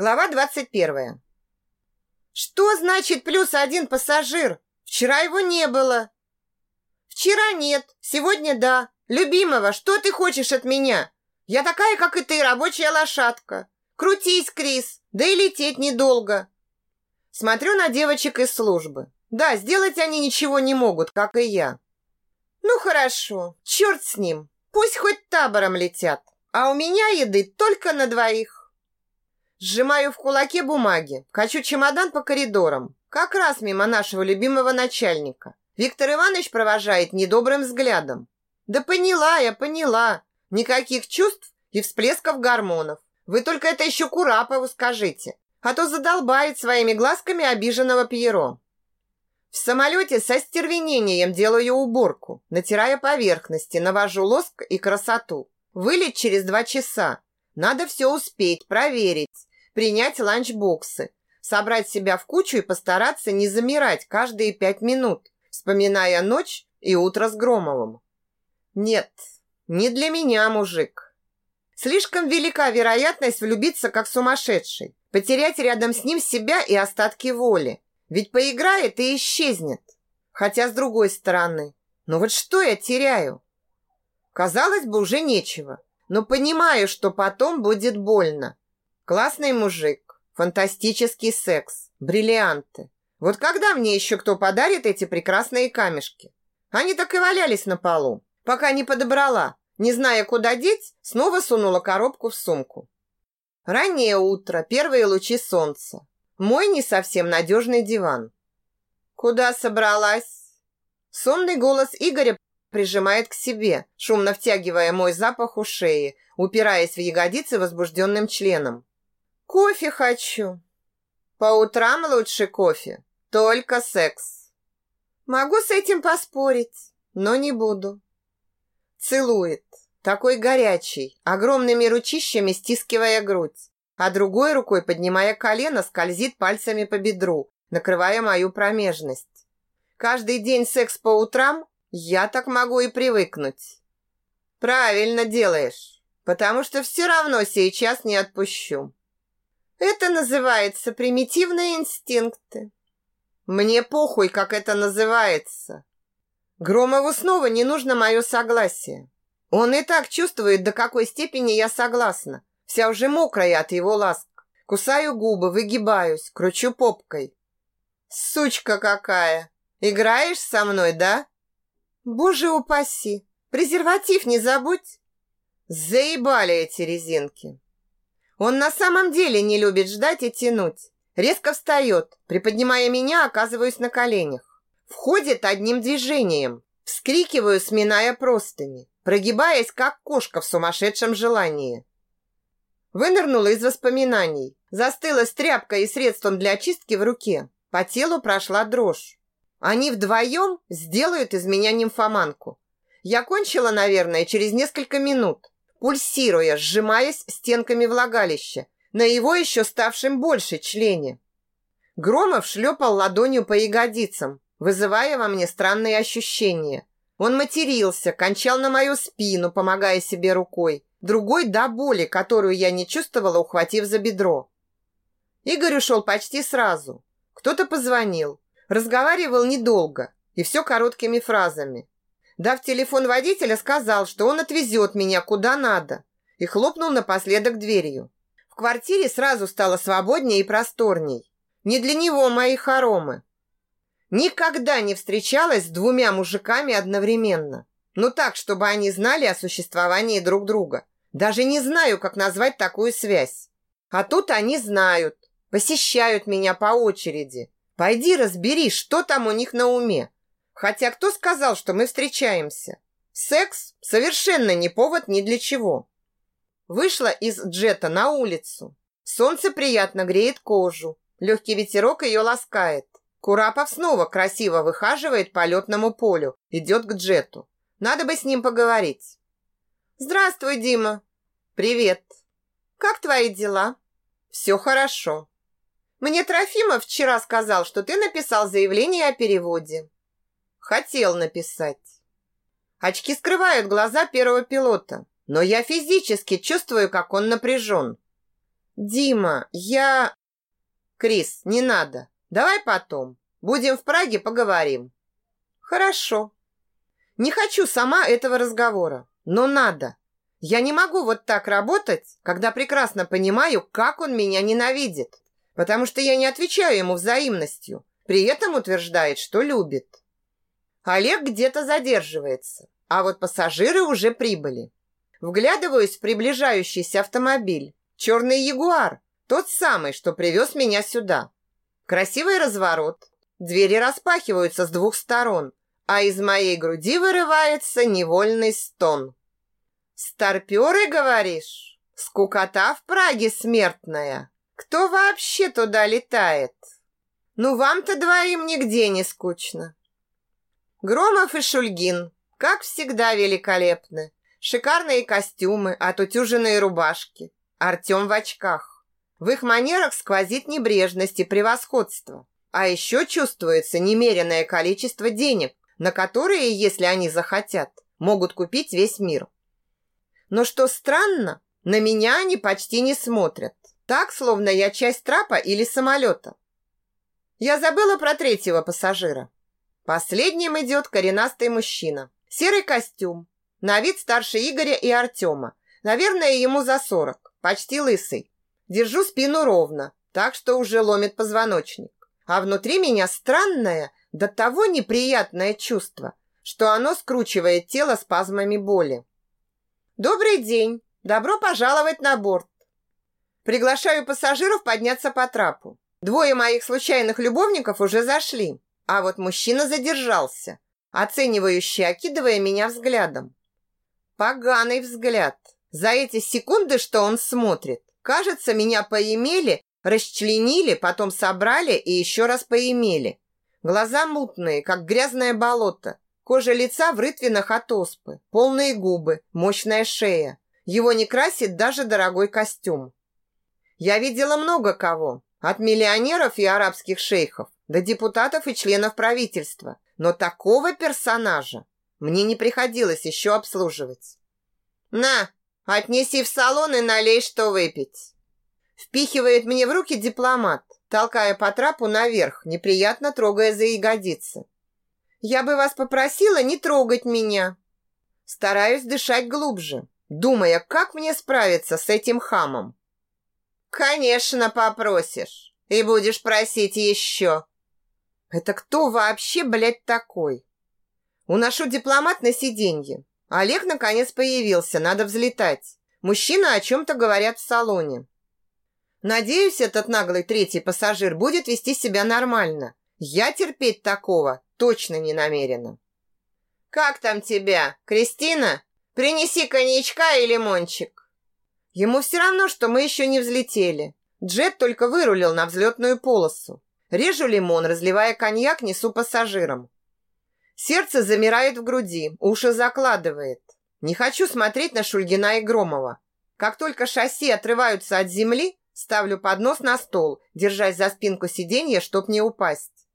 Глава 21. Что значит плюс один пассажир? Вчера его не было. Вчера нет, сегодня да. Любимого, что ты хочешь от меня? Я такая, как и ты, рабочая лошадка. Крутись, Крис, да и лететь недолго. Смотрю на девочек из службы. Да, сделать они ничего не могут, как и я. Ну хорошо, черт с ним. Пусть хоть табором летят. А у меня еды только на двоих. Сжимаю в кулаке бумаги, качу чемодан по коридорам. Как раз мимо нашего любимого начальника. Виктор Иванович провожает недобрым взглядом. Да поняла я, поняла. Никаких чувств и всплесков гормонов. Вы только это еще Курапову скажите, а то задолбает своими глазками обиженного Пьеро. В самолете со стервенением делаю уборку, натирая поверхности, навожу лоск и красоту. Вылет через два часа. Надо все успеть, проверить принять ланчбоксы, собрать себя в кучу и постараться не замирать каждые пять минут, вспоминая ночь и утро с Громовым. Нет, не для меня, мужик. Слишком велика вероятность влюбиться как сумасшедший, потерять рядом с ним себя и остатки воли. Ведь поиграет и исчезнет. Хотя с другой стороны, ну вот что я теряю? Казалось бы, уже нечего, но понимаю, что потом будет больно. Классный мужик, фантастический секс, бриллианты. Вот когда мне еще кто подарит эти прекрасные камешки? Они так и валялись на полу, пока не подобрала. Не зная, куда деть, снова сунула коробку в сумку. Раннее утро, первые лучи солнца. Мой не совсем надежный диван. Куда собралась? Сонный голос Игоря прижимает к себе, шумно втягивая мой запах у шеи, упираясь в ягодицы возбужденным членом. Кофе хочу. По утрам лучше кофе. Только секс. Могу с этим поспорить, но не буду. Целует. Такой горячий, огромными ручищами стискивая грудь, а другой рукой, поднимая колено, скользит пальцами по бедру, накрывая мою промежность. Каждый день секс по утрам, я так могу и привыкнуть. Правильно делаешь, потому что все равно сейчас не отпущу. Это называется примитивные инстинкты. Мне похуй, как это называется. Громову снова не нужно мое согласие. Он и так чувствует, до какой степени я согласна. Вся уже мокрая от его ласк. Кусаю губы, выгибаюсь, кручу попкой. Сучка какая! Играешь со мной, да? Боже упаси! Презерватив не забудь! Заебали эти резинки. Он на самом деле не любит ждать и тянуть. Резко встает, приподнимая меня, оказываюсь на коленях. Входит одним движением. Вскрикиваю, сминая простыни, прогибаясь, как кошка в сумасшедшем желании. Вынырнула из воспоминаний. Застыла с тряпкой и средством для очистки в руке. По телу прошла дрожь. Они вдвоем сделают из меня нимфоманку. Я кончила, наверное, через несколько минут пульсируя, сжимаясь стенками влагалища, на его еще ставшем больше члене. Громов шлепал ладонью по ягодицам, вызывая во мне странные ощущения. Он матерился, кончал на мою спину, помогая себе рукой, другой до боли, которую я не чувствовала, ухватив за бедро. Игорь ушел почти сразу. Кто-то позвонил. Разговаривал недолго и все короткими фразами. Дав телефон водителя, сказал, что он отвезет меня куда надо и хлопнул напоследок дверью. В квартире сразу стало свободнее и просторней. Не для него мои хоромы. Никогда не встречалась с двумя мужиками одновременно. Ну так, чтобы они знали о существовании друг друга. Даже не знаю, как назвать такую связь. А тут они знают, посещают меня по очереди. Пойди разбери, что там у них на уме. Хотя кто сказал, что мы встречаемся? Секс совершенно не повод ни для чего. Вышла из джета на улицу. Солнце приятно греет кожу. Легкий ветерок ее ласкает. Курапов снова красиво выхаживает по летному полю. Идет к джету. Надо бы с ним поговорить. Здравствуй, Дима. Привет. Как твои дела? Все хорошо. Мне Трофимов вчера сказал, что ты написал заявление о переводе. Хотел написать. Очки скрывают глаза первого пилота, но я физически чувствую, как он напряжен. Дима, я... Крис, не надо. Давай потом. Будем в Праге, поговорим. Хорошо. Не хочу сама этого разговора, но надо. Я не могу вот так работать, когда прекрасно понимаю, как он меня ненавидит, потому что я не отвечаю ему взаимностью, при этом утверждает, что любит. Олег где-то задерживается, а вот пассажиры уже прибыли. Вглядываюсь в приближающийся автомобиль. Черный ягуар, тот самый, что привез меня сюда. Красивый разворот. Двери распахиваются с двух сторон, а из моей груди вырывается невольный стон. «Старпёры, говоришь? Скукота в Праге смертная. Кто вообще туда летает? Ну, вам-то двоим нигде не скучно». Громов и Шульгин, как всегда, великолепны. Шикарные костюмы, отутюженные рубашки. Артем в очках. В их манерах сквозит небрежность и превосходство. А еще чувствуется немеренное количество денег, на которые, если они захотят, могут купить весь мир. Но что странно, на меня они почти не смотрят. Так, словно я часть трапа или самолета. Я забыла про третьего пассажира. Последним идет коренастый мужчина. Серый костюм. На вид старше Игоря и Артема. Наверное, ему за сорок. Почти лысый. Держу спину ровно, так что уже ломит позвоночник. А внутри меня странное, до того неприятное чувство, что оно скручивает тело спазмами боли. «Добрый день! Добро пожаловать на борт!» Приглашаю пассажиров подняться по трапу. Двое моих случайных любовников уже зашли, а вот мужчина задержался, оценивающий, окидывая меня взглядом. Поганый взгляд. За эти секунды, что он смотрит, кажется, меня поимели, расчленили, потом собрали и еще раз поимели. Глаза мутные, как грязное болото. Кожа лица в рытвинах от оспы. Полные губы, мощная шея. Его не красит даже дорогой костюм. Я видела много кого. От миллионеров и арабских шейхов до депутатов и членов правительства. Но такого персонажа мне не приходилось еще обслуживать. «На, отнеси в салон и налей, что выпить». Впихивает мне в руки дипломат толкая по трапу наверх, неприятно трогая за ягодицы. «Я бы вас попросила не трогать меня!» Стараюсь дышать глубже, думая, как мне справиться с этим хамом. «Конечно, попросишь. И будешь просить еще!» «Это кто вообще, блядь, такой?» Уношу дипломат на сиденье. Олег наконец появился, надо взлетать. Мужчины о чем-то говорят в салоне. Надеюсь, этот наглый третий пассажир будет вести себя нормально. Я терпеть такого точно не намерена. Как там тебя, Кристина? Принеси коньячка и лимончик. Ему все равно, что мы еще не взлетели. Джет только вырулил на взлетную полосу. Режу лимон, разливая коньяк, несу пассажирам. Сердце замирает в груди, уши закладывает. Не хочу смотреть на Шульгина и Громова. Как только шасси отрываются от земли, Ставлю поднос на стол, держась за спинку сиденья, чтоб не упасть.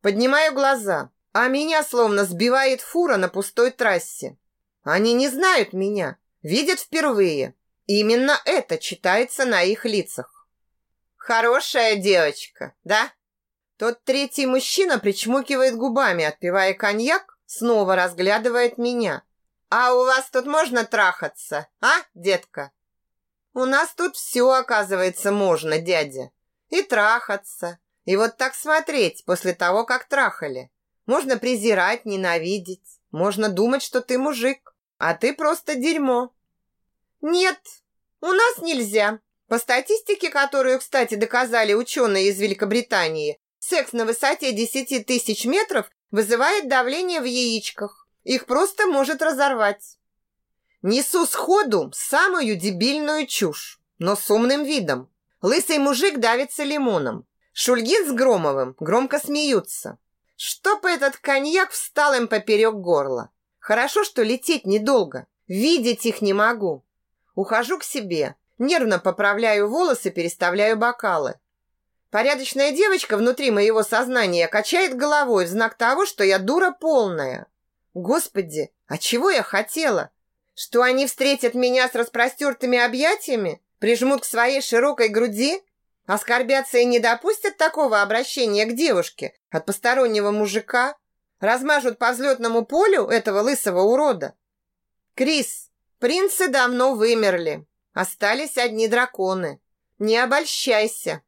Поднимаю глаза, а меня словно сбивает фура на пустой трассе. Они не знают меня, видят впервые. Именно это читается на их лицах. Хорошая девочка, да? Тот третий мужчина причмокивает губами, отпивая коньяк, снова разглядывает меня. А у вас тут можно трахаться, а, детка? У нас тут все, оказывается, можно, дядя. И трахаться. И вот так смотреть после того, как трахали. Можно презирать, ненавидеть. Можно думать, что ты мужик, а ты просто дерьмо. Нет, у нас нельзя. По статистике, которую, кстати, доказали ученые из Великобритании, секс на высоте 10 тысяч метров вызывает давление в яичках. Их просто может разорвать. Несу сходу самую дебильную чушь, но с умным видом. Лысый мужик давится лимоном. Шульгин с Громовым громко смеются. Чтоб этот коньяк встал им поперек горла. Хорошо, что лететь недолго. Видеть их не могу. Ухожу к себе. Нервно поправляю волосы, переставляю бокалы. Порядочная девочка внутри моего сознания качает головой в знак того, что я дура полная. Господи, а чего я хотела? Что они встретят меня с распростертыми объятиями? Прижмут к своей широкой груди? Оскорбятся и не допустят такого обращения к девушке от постороннего мужика? Размажут по взлетному полю этого лысого урода? Крис, принцы давно вымерли. Остались одни драконы. Не обольщайся.